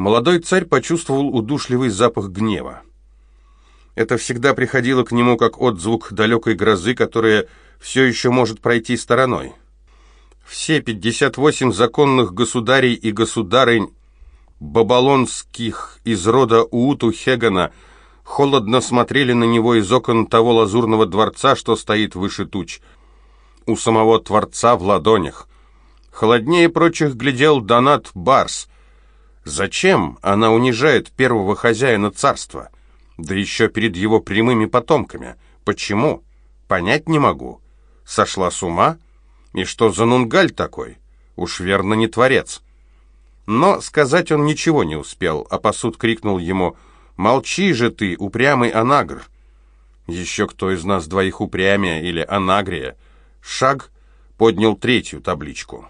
Молодой царь почувствовал удушливый запах гнева. Это всегда приходило к нему как отзвук далекой грозы, которая все еще может пройти стороной. Все 58 законных государей и государынь бабалонских из рода Ууту Хегана холодно смотрели на него из окон того лазурного дворца, что стоит выше туч. У самого Творца в ладонях. Холоднее прочих глядел Донат Барс. Зачем она унижает первого хозяина царства? Да еще перед его прямыми потомками. Почему? Понять не могу. Сошла с ума? И что за нунгаль такой? Уж верно не творец. Но сказать он ничего не успел, а посуд крикнул ему «Молчи же ты, упрямый анагр!» Еще кто из нас двоих упрямее или анагрия? Шаг поднял третью табличку.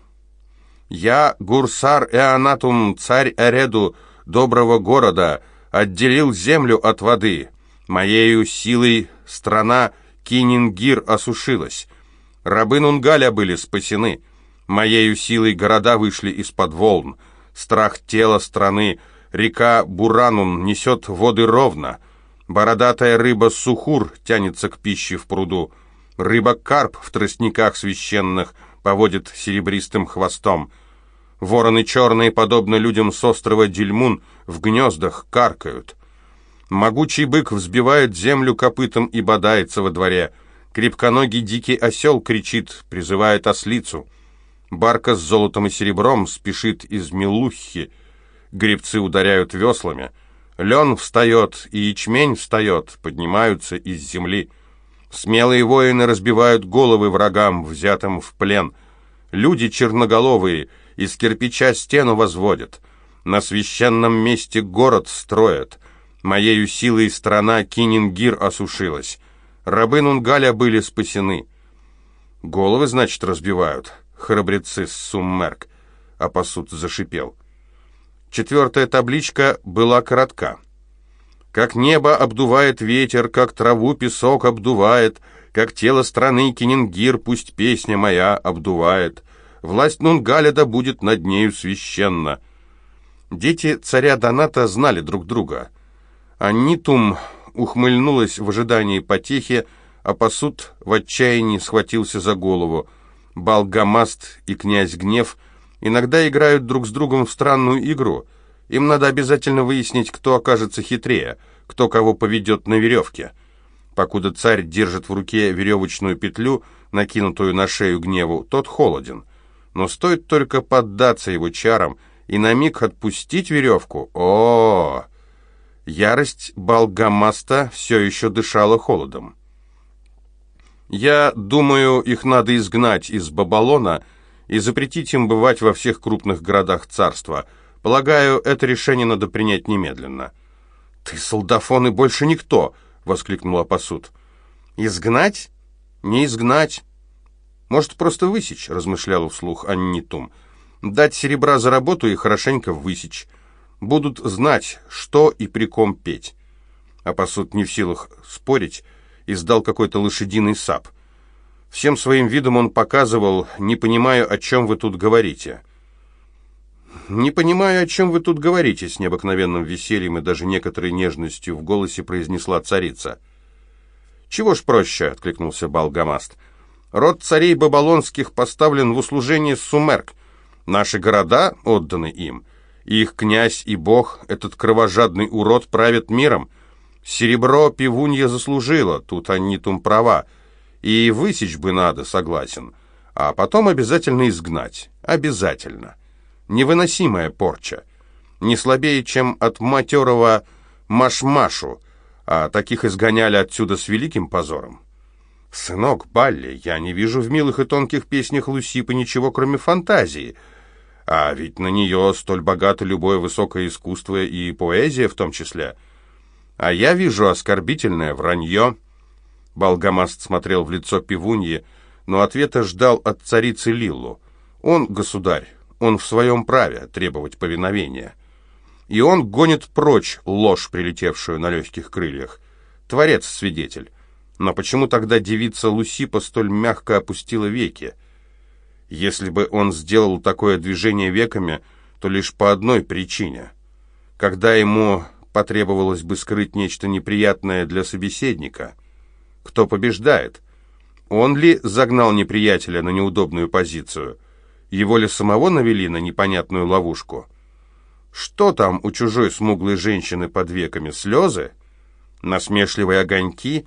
«Я, Гурсар Эанатум, царь Эреду, доброго города, отделил землю от воды. Моею силой страна Кинингир осушилась. Рабы Нунгаля были спасены. Моею силой города вышли из-под волн. Страх тела страны, река Буранун несет воды ровно. Бородатая рыба Сухур тянется к пище в пруду. Рыба-карп в тростниках священных поводит серебристым хвостом. Вороны черные, подобно людям с острова Дельмун, в гнездах каркают. Могучий бык взбивает землю копытом и бодается во дворе. Крепконогий дикий осел кричит, призывает ослицу. Барка с золотом и серебром спешит из Милухи. Гребцы ударяют веслами. Лен встает, и ячмень встает, поднимаются из земли. Смелые воины разбивают головы врагам, взятым в плен. Люди черноголовые — из кирпича стену возводят, на священном месте город строят. Моею силой страна Кинингир осушилась. Рабы Нунгаля были спасены. Головы, значит, разбивают, храбрецы с Суммерк, а посуд зашипел. Четвертая табличка была коротка. Как небо обдувает ветер, как траву песок обдувает, как тело страны Кинингир пусть песня моя обдувает. Власть Нунгаля да будет над нею священна. Дети царя Доната знали друг друга. Анитум ухмыльнулась в ожидании потехи, а посуд в отчаянии схватился за голову. Балгамаст и князь Гнев иногда играют друг с другом в странную игру. Им надо обязательно выяснить, кто окажется хитрее, кто кого поведет на веревке. Покуда царь держит в руке веревочную петлю, накинутую на шею Гневу, тот холоден но стоит только поддаться его чарам и на миг отпустить веревку. О, -о, -о! Ярость Балгамаста все еще дышала холодом. Я думаю, их надо изгнать из Бабалона и запретить им бывать во всех крупных городах царства. Полагаю, это решение надо принять немедленно. «Ты солдафон и больше никто!» — воскликнула посуд. «Изгнать? Не изгнать. «Может, просто высечь», — размышляла вслух Аннитум. «Дать серебра за работу и хорошенько высечь. Будут знать, что и при ком петь». А посуд не в силах спорить, издал какой-то лошадиный сап. Всем своим видом он показывал, не понимаю, о чем вы тут говорите. «Не понимаю, о чем вы тут говорите», — с необыкновенным весельем и даже некоторой нежностью в голосе произнесла царица. «Чего ж проще?» — откликнулся Балгамаст. — Род царей Бабалонских поставлен в услужение Сумерк. Наши города отданы им. их князь и бог, этот кровожадный урод, правят миром. Серебро пивунья заслужила, тут Аннитум права. И высечь бы надо, согласен. А потом обязательно изгнать. Обязательно. Невыносимая порча. Не слабее, чем от матерого Машмашу, а таких изгоняли отсюда с великим позором. «Сынок, Балли, я не вижу в милых и тонких песнях Лусипы ничего, кроме фантазии. А ведь на нее столь богато любое высокое искусство и поэзия в том числе. А я вижу оскорбительное вранье». Балгамаст смотрел в лицо пивуньи, но ответа ждал от царицы Лиллу. Он, государь, он в своем праве требовать повиновения. И он гонит прочь ложь, прилетевшую на легких крыльях. Творец-свидетель. Но почему тогда девица Лусипа столь мягко опустила веки? Если бы он сделал такое движение веками, то лишь по одной причине. когда ему потребовалось бы скрыть нечто неприятное для собеседника. Кто побеждает? Он ли загнал неприятеля на неудобную позицию? Его ли самого навели на непонятную ловушку? Что там у чужой смуглой женщины под веками? Слезы? Насмешливые огоньки?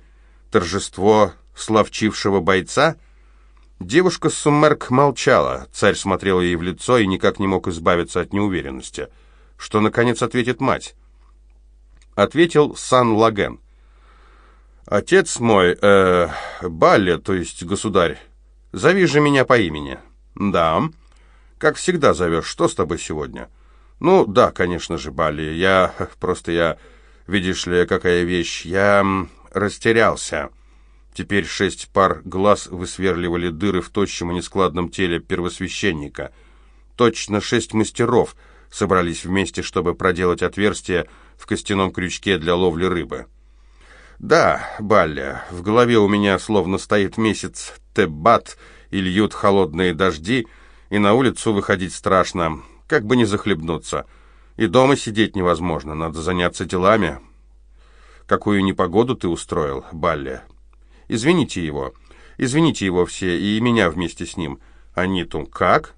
Торжество славчившего бойца? Девушка Суммерк молчала. Царь смотрел ей в лицо и никак не мог избавиться от неуверенности. Что, наконец, ответит мать? Ответил Сан Лаген. «Отец мой, э, Балли, то есть государь, зови же меня по имени». «Да». «Как всегда зовешь. Что с тобой сегодня?» «Ну, да, конечно же, Балли. Я... Просто я... Видишь ли, какая вещь. Я растерялся». Теперь шесть пар глаз высверливали дыры в тощем и нескладном теле первосвященника. Точно шесть мастеров собрались вместе, чтобы проделать отверстие в костяном крючке для ловли рыбы. «Да, Балля, в голове у меня словно стоит месяц Тебат, и льют холодные дожди, и на улицу выходить страшно, как бы не захлебнуться. И дома сидеть невозможно, надо заняться делами. Какую непогоду ты устроил, Балля? Извините его, извините его все, и меня вместе с ним. Аниту, как?»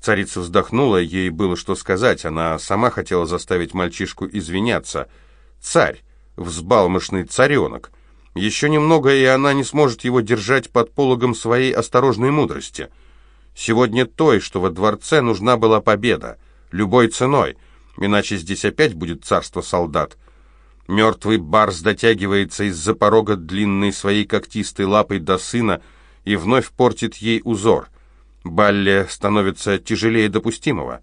Царица вздохнула, ей было что сказать, она сама хотела заставить мальчишку извиняться. «Царь!» взбалмошный царенок. Еще немного, и она не сможет его держать под пологом своей осторожной мудрости. Сегодня той, что во дворце нужна была победа, любой ценой, иначе здесь опять будет царство солдат. Мертвый барс дотягивается из-за порога длинной своей когтистой лапой до сына и вновь портит ей узор. Балле становится тяжелее допустимого.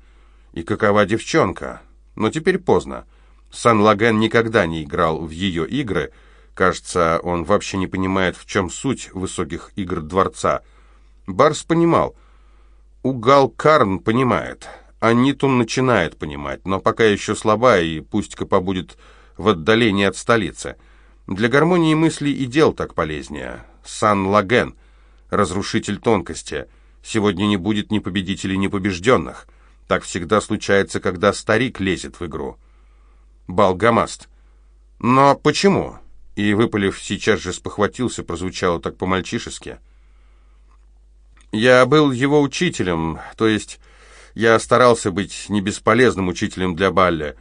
И какова девчонка? Но теперь поздно. Сан-Лаген никогда не играл в ее игры. Кажется, он вообще не понимает, в чем суть высоких игр дворца. Барс понимал. Угал Карн понимает. Анитун начинает понимать, но пока еще слаба и пусть-ка побудет в отдалении от столицы. Для гармонии мыслей и дел так полезнее. Сан-Лаген, разрушитель тонкости. Сегодня не будет ни победителей, ни побежденных. Так всегда случается, когда старик лезет в игру. Балгамаст. «Но почему?» И, выпалив, сейчас же спохватился, прозвучало так по-мальчишески. «Я был его учителем, то есть я старался быть не бесполезным учителем для Балля.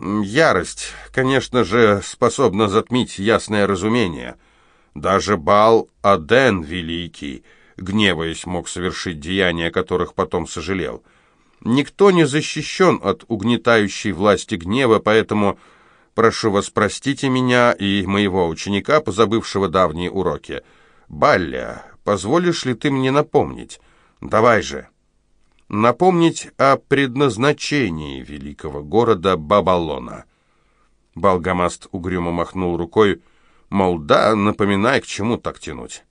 Ярость, конечно же, способна затмить ясное разумение. Даже Бал Аден Великий, гневаясь, мог совершить деяния, которых потом сожалел». Никто не защищен от угнетающей власти гнева, поэтому прошу вас простите меня и моего ученика, позабывшего давние уроки. Балля, позволишь ли ты мне напомнить? Давай же. Напомнить о предназначении великого города Бабалона. Балгамаст угрюмо махнул рукой, мол, да, напоминай, к чему так тянуть.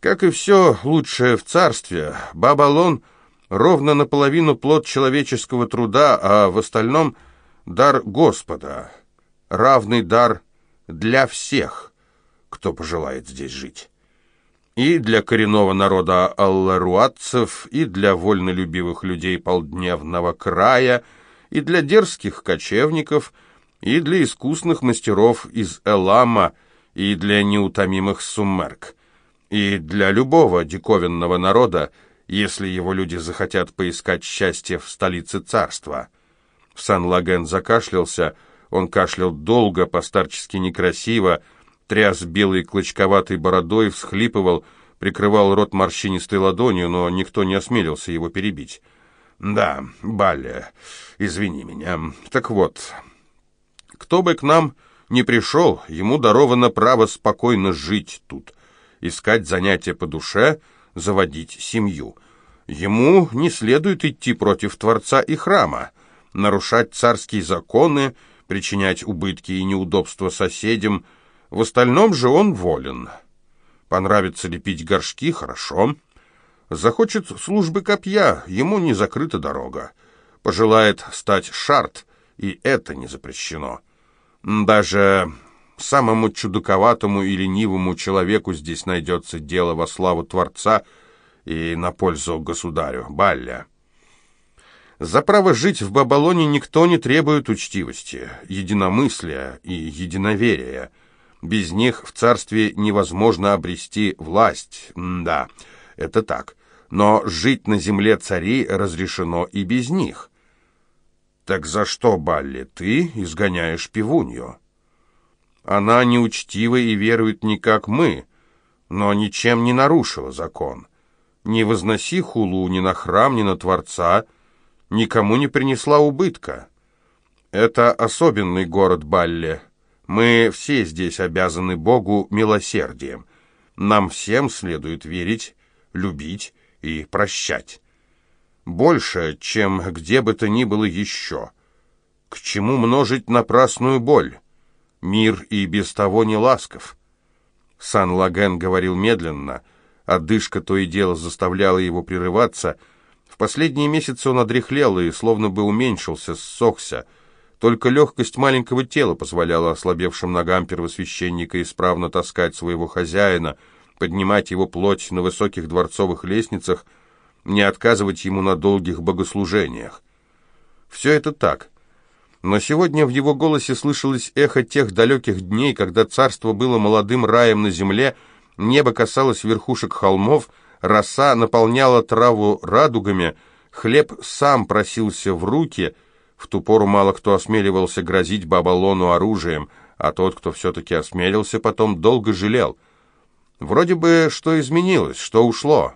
Как и все лучшее в царстве, Бабалон — ровно наполовину плод человеческого труда, а в остальном дар Господа, равный дар для всех, кто пожелает здесь жить. И для коренного народа алларуатцев, и для вольнолюбивых людей полдневного края, и для дерзких кочевников, и для искусных мастеров из Элама, и для неутомимых суммерк, и для любого диковинного народа, если его люди захотят поискать счастье в столице царства. Сан-Лаген закашлялся, он кашлял долго, постарчески некрасиво, тряс белой клочковатой бородой, всхлипывал, прикрывал рот морщинистой ладонью, но никто не осмелился его перебить. «Да, Балля, извини меня. Так вот, кто бы к нам не пришел, ему даровано право спокойно жить тут, искать занятия по душе — заводить семью. Ему не следует идти против Творца и храма, нарушать царские законы, причинять убытки и неудобства соседям. В остальном же он волен. Понравится лепить горшки — хорошо. Захочет службы копья — ему не закрыта дорога. Пожелает стать шарт — и это не запрещено. Даже Самому чудаковатому и ленивому человеку здесь найдется дело во славу Творца и на пользу государю, Балля. За право жить в Бабалоне никто не требует учтивости, единомыслия и единоверия. Без них в царстве невозможно обрести власть. М да, это так. Но жить на земле царей разрешено и без них. Так за что, Балли, ты изгоняешь пивунью? Она неучтива и верует не как мы, но ничем не нарушила закон. Не возноси хулу ни на храм, ни на Творца — никому не принесла убытка. Это особенный город Балле. Мы все здесь обязаны Богу милосердием. Нам всем следует верить, любить и прощать. Больше, чем где бы то ни было еще. К чему множить напрасную боль? Мир и без того не ласков. Сан-Лаген говорил медленно, одышка то и дело заставляла его прерываться — в последние месяцы он одряхлел и словно бы уменьшился, ссохся. Только легкость маленького тела позволяла ослабевшим ногам первосвященника исправно таскать своего хозяина, поднимать его плоть на высоких дворцовых лестницах, не отказывать ему на долгих богослужениях. Все это так. Но сегодня в его голосе слышалось эхо тех далеких дней, когда царство было молодым раем на земле, небо касалось верхушек холмов, роса наполняла траву радугами, хлеб сам просился в руки, в ту пору мало кто осмеливался грозить Бабалону оружием, а тот, кто все-таки осмелился, потом долго жалел. Вроде бы что изменилось, что ушло.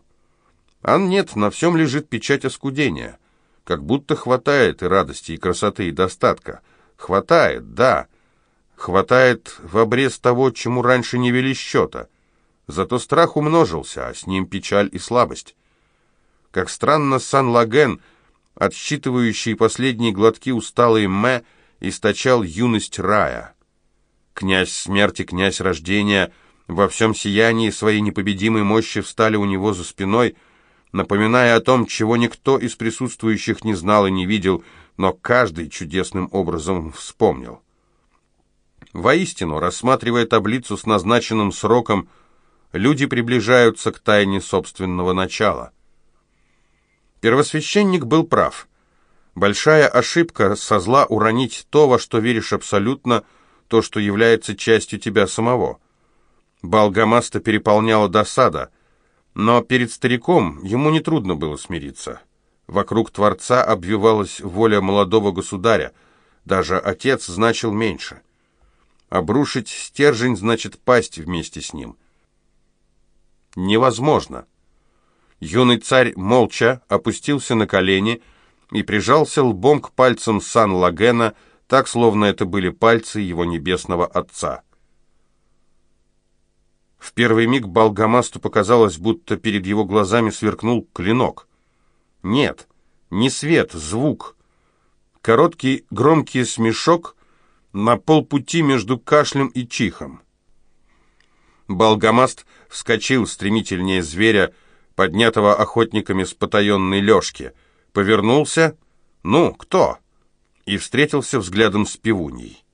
А нет, на всем лежит печать оскудения. Как будто хватает и радости, и красоты, и достатка. Хватает, да. Хватает в обрез того, чему раньше не вели счета. Зато страх умножился, а с ним печаль и слабость. Как странно Сан-Лаген, отсчитывающий последние глотки усталый Мэ, источал юность рая. Князь смерти, князь рождения во всем сиянии своей непобедимой мощи встали у него за спиной, напоминая о том, чего никто из присутствующих не знал и не видел, но каждый чудесным образом вспомнил. Воистину, рассматривая таблицу с назначенным сроком, люди приближаются к тайне собственного начала. Первосвященник был прав. Большая ошибка со зла уронить то, во что веришь абсолютно, то, что является частью тебя самого. Балгамаста переполняла досада, но перед стариком ему нетрудно было смириться. Вокруг Творца обвивалась воля молодого государя, даже отец значил меньше. Обрушить стержень значит пасть вместе с ним – невозможно. Юный царь молча опустился на колени и прижался лбом к пальцам Сан-Лагена, так, словно это были пальцы его небесного отца. В первый миг Балгамасту показалось, будто перед его глазами сверкнул клинок. Нет, не свет, звук. Короткий громкий смешок на полпути между кашлем и чихом. Балгамаст вскочил стремительнее зверя, поднятого охотниками с потаенной лёжки, повернулся, ну, кто? И встретился взглядом с пивуней.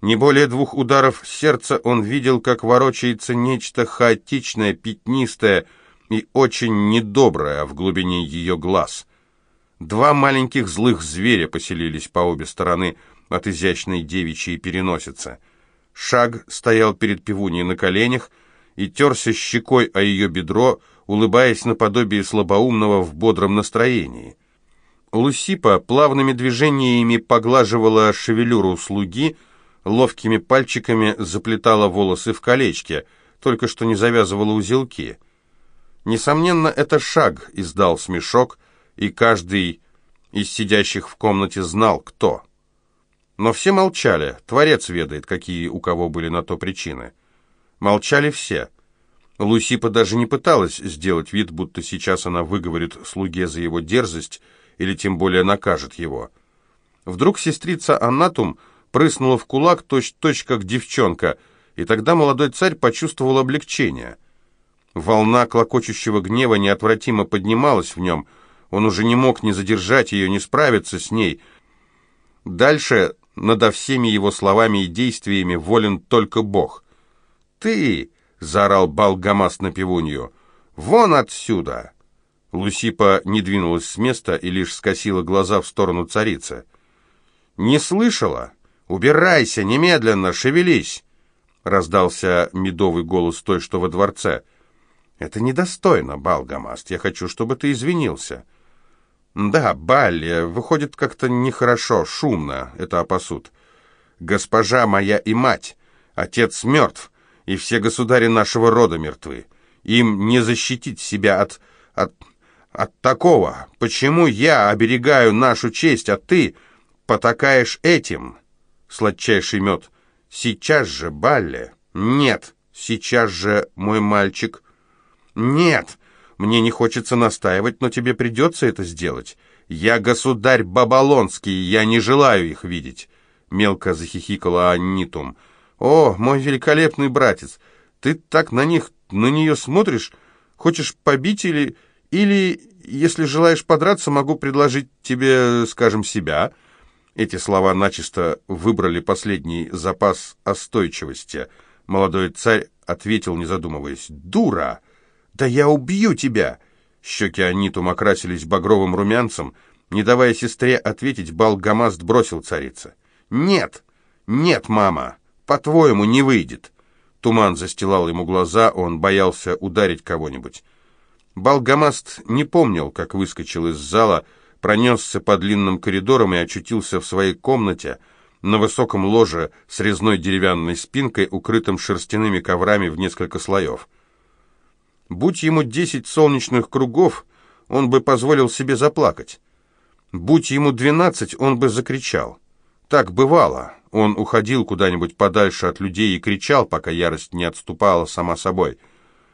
Не более двух ударов сердца он видел, как ворочается нечто хаотичное, пятнистое и очень недоброе в глубине ее глаз. Два маленьких злых зверя поселились по обе стороны от изящной девичьей переносицы — Шаг стоял перед пивуней на коленях и терся щекой о ее бедро, улыбаясь наподобие слабоумного в бодром настроении. Лусипа плавными движениями поглаживала шевелюру слуги, ловкими пальчиками заплетала волосы в колечке, только что не завязывала узелки. Несомненно, это шаг издал смешок, и каждый из сидящих в комнате знал, кто. Но все молчали, Творец ведает, какие у кого были на то причины. Молчали все. Лусипа даже не пыталась сделать вид, будто сейчас она выговорит слуге за его дерзость или тем более накажет его. Вдруг сестрица Анатум прыснула в кулак точь-точь, как девчонка, и тогда молодой царь почувствовал облегчение. Волна клокочущего гнева неотвратимо поднималась в нем, он уже не мог ни задержать ее, ни справиться с ней. Дальше надо всеми его словами и действиями волен только Бог. «Ты!» — заорал Балгамас на пивунью. «Вон отсюда! Лусипа не двинулась с места и лишь скосила глаза в сторону царицы. «Не слышала? Убирайся, немедленно, шевелись!» Раздался медовый голос той, что во дворце. «Это недостойно, Балгамаст. Я хочу, чтобы ты извинился». «Да, Балли, выходит как-то нехорошо, шумно, это опасут. Госпожа моя и мать, отец мертв, и все государи нашего рода мертвы. Им не защитить себя от... от... от такого. Почему я оберегаю нашу честь, а ты потакаешь этим?» Сладчайший мед. «Сейчас же, Балли!» «Нет, сейчас же, мой мальчик!» «Нет!» Мне не хочется настаивать, но тебе придется это сделать. Я государь Бабалонский, я не желаю их видеть. Мелко захихикала Аннитум. О, мой великолепный братец, ты так на них, на нее смотришь? Хочешь побить или... Или, если желаешь подраться, могу предложить тебе, скажем, себя. Эти слова начисто выбрали последний запас остойчивости. Молодой царь ответил, не задумываясь. «Дура!» «Да я убью тебя!» Щеки Анитум окрасились багровым румянцем. Не давая сестре ответить, Балгамаст бросил царица. «Нет! Нет, мама! По-твоему, не выйдет!» Туман застилал ему глаза, он боялся ударить кого-нибудь. Балгамаст не помнил, как выскочил из зала, пронесся по длинным коридорам и очутился в своей комнате на высоком ложе с резной деревянной спинкой, укрытым шерстяными коврами в несколько слоев. Будь ему десять солнечных кругов, он бы позволил себе заплакать. Будь ему двенадцать, он бы закричал. Так бывало. Он уходил куда-нибудь подальше от людей и кричал, пока ярость не отступала сама собой.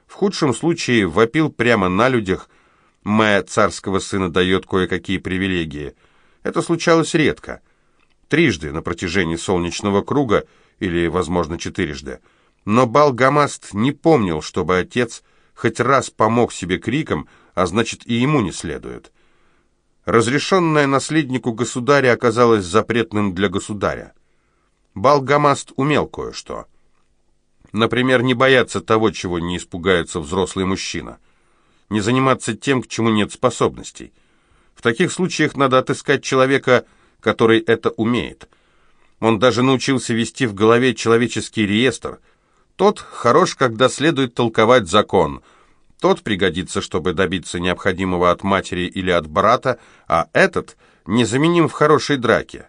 В худшем случае вопил прямо на людях. Мэя царского сына дает кое-какие привилегии. Это случалось редко. Трижды на протяжении солнечного круга, или, возможно, четырежды. Но Балгамаст не помнил, чтобы отец хоть раз помог себе криком, а значит и ему не следует. Разрешенное наследнику государя оказалось запретным для государя. Балгамаст умел кое-что. Например, не бояться того, чего не испугается взрослый мужчина. Не заниматься тем, к чему нет способностей. В таких случаях надо отыскать человека, который это умеет. Он даже научился вести в голове человеческий реестр – тот хорош, когда следует толковать закон. Тот пригодится, чтобы добиться необходимого от матери или от брата, а этот незаменим в хорошей драке.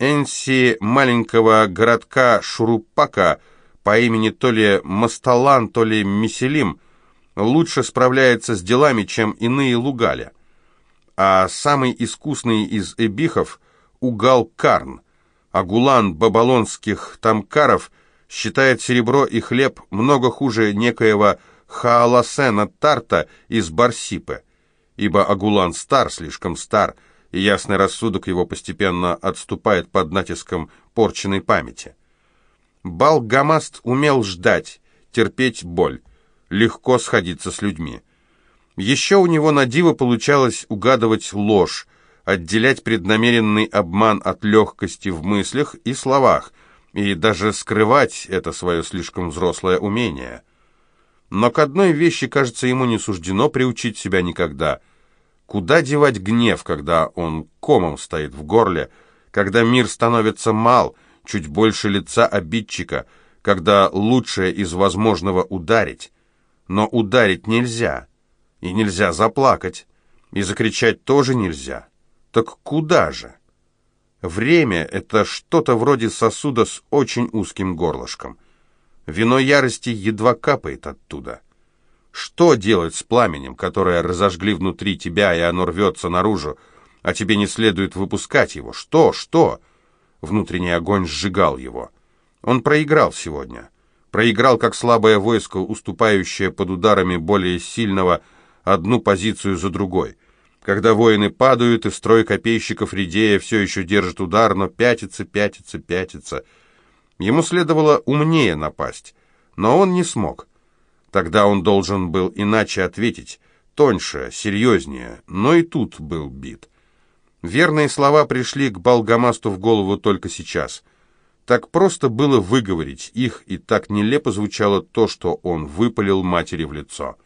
Энси маленького городка Шурупака по имени то ли Масталан, то ли Миселим лучше справляется с делами, чем иные лугаля. А самый искусный из эбихов — Угал Карн, а гулан бабалонских тамкаров — считает серебро и хлеб много хуже некоего Хааласена Тарта из Барсипы, ибо Агулан стар, слишком стар, и ясный рассудок его постепенно отступает под натиском порченной памяти. Балгамаст умел ждать, терпеть боль, легко сходиться с людьми. Еще у него на диво получалось угадывать ложь, отделять преднамеренный обман от легкости в мыслях и словах, и даже скрывать это свое слишком взрослое умение. Но к одной вещи, кажется, ему не суждено приучить себя никогда. Куда девать гнев, когда он комом стоит в горле, когда мир становится мал, чуть больше лица обидчика, когда лучшее из возможного ударить. Но ударить нельзя, и нельзя заплакать, и закричать тоже нельзя. Так куда же? Время — это что-то вроде сосуда с очень узким горлышком. Вино ярости едва капает оттуда. Что делать с пламенем, которое разожгли внутри тебя, и оно рвется наружу, а тебе не следует выпускать его? Что, что? Внутренний огонь сжигал его. Он проиграл сегодня. Проиграл, как слабое войско, уступающее под ударами более сильного одну позицию за другой — когда воины падают, и строй копейщиков Редея все еще держит удар, но пятится, пятится, пятится. Ему следовало умнее напасть, но он не смог. Тогда он должен был иначе ответить, тоньше, серьезнее, но и тут был бит. Верные слова пришли к Балгамасту в голову только сейчас. Так просто было выговорить их, и так нелепо звучало то, что он выпалил матери в лицо.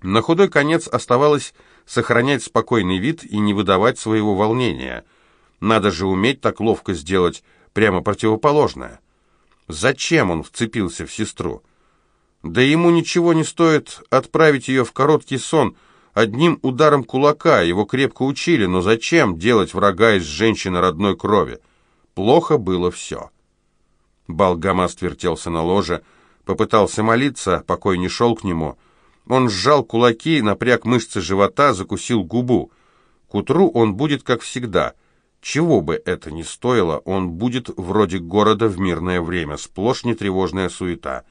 На худой конец оставалось сохранять спокойный вид и не выдавать своего волнения. Надо же уметь так ловко сделать прямо противоположное. Зачем он вцепился в сестру? Да ему ничего не стоит отправить ее в короткий сон. Одним ударом кулака его крепко учили, но зачем делать врага из женщины родной крови? Плохо было все. Балгамаст вертелся на ложе, попытался молиться, покой не шел к нему. Он сжал кулаки, напряг мышцы живота, закусил губу. К утру он будет как всегда. Чего бы это ни стоило, он будет вроде города в мирное время, сплошь нетревожная суета.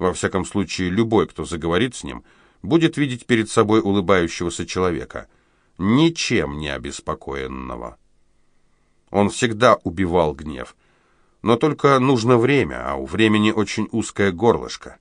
Во всяком случае, любой, кто заговорит с ним, будет видеть перед собой улыбающегося человека, ничем не обеспокоенного. Он всегда убивал гнев, но только нужно время, а у времени очень узкое горлышко.